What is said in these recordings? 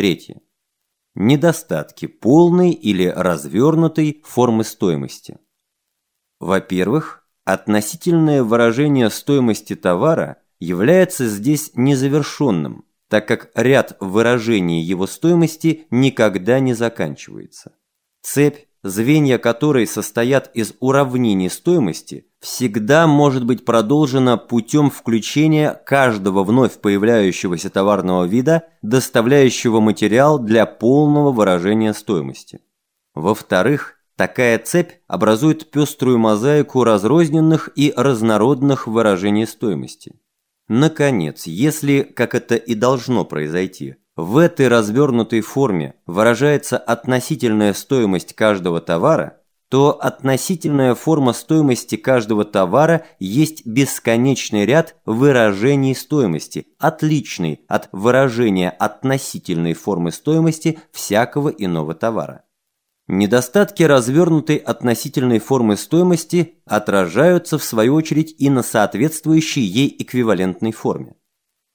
Третье. Недостатки полной или развернутой формы стоимости. Во-первых, относительное выражение стоимости товара является здесь незавершенным, так как ряд выражений его стоимости никогда не заканчивается. Цепь, звенья которой состоят из уравнений стоимости, всегда может быть продолжена путем включения каждого вновь появляющегося товарного вида, доставляющего материал для полного выражения стоимости. Во-вторых, такая цепь образует пеструю мозаику разрозненных и разнородных выражений стоимости. Наконец, если, как это и должно произойти, в этой развернутой форме выражается относительная стоимость каждого товара, то относительная форма стоимости каждого товара есть бесконечный ряд выражений стоимости, отличный от выражения относительной формы стоимости всякого иного товара. Недостатки развернутой относительной формы стоимости отражаются в свою очередь и на соответствующей ей эквивалентной форме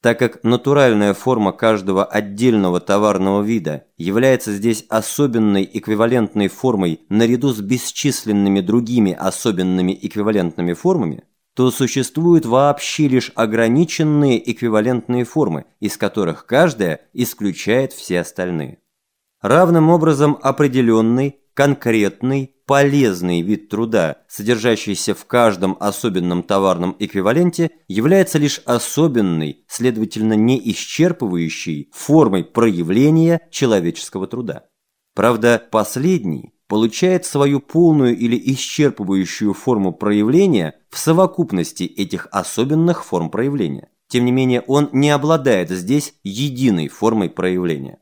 так как натуральная форма каждого отдельного товарного вида является здесь особенной эквивалентной формой наряду с бесчисленными другими особенными эквивалентными формами, то существуют вообще лишь ограниченные эквивалентные формы, из которых каждая исключает все остальные. Равным образом определенный, конкретный, полезный вид труда, содержащийся в каждом особенном товарном эквиваленте, является лишь особенной, следовательно, не исчерпывающей формой проявления человеческого труда. Правда, последний получает свою полную или исчерпывающую форму проявления в совокупности этих особенных форм проявления. Тем не менее, он не обладает здесь единой формой проявления.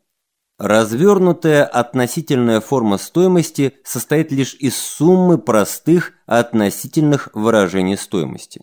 Развернутая относительная форма стоимости состоит лишь из суммы простых относительных выражений стоимости.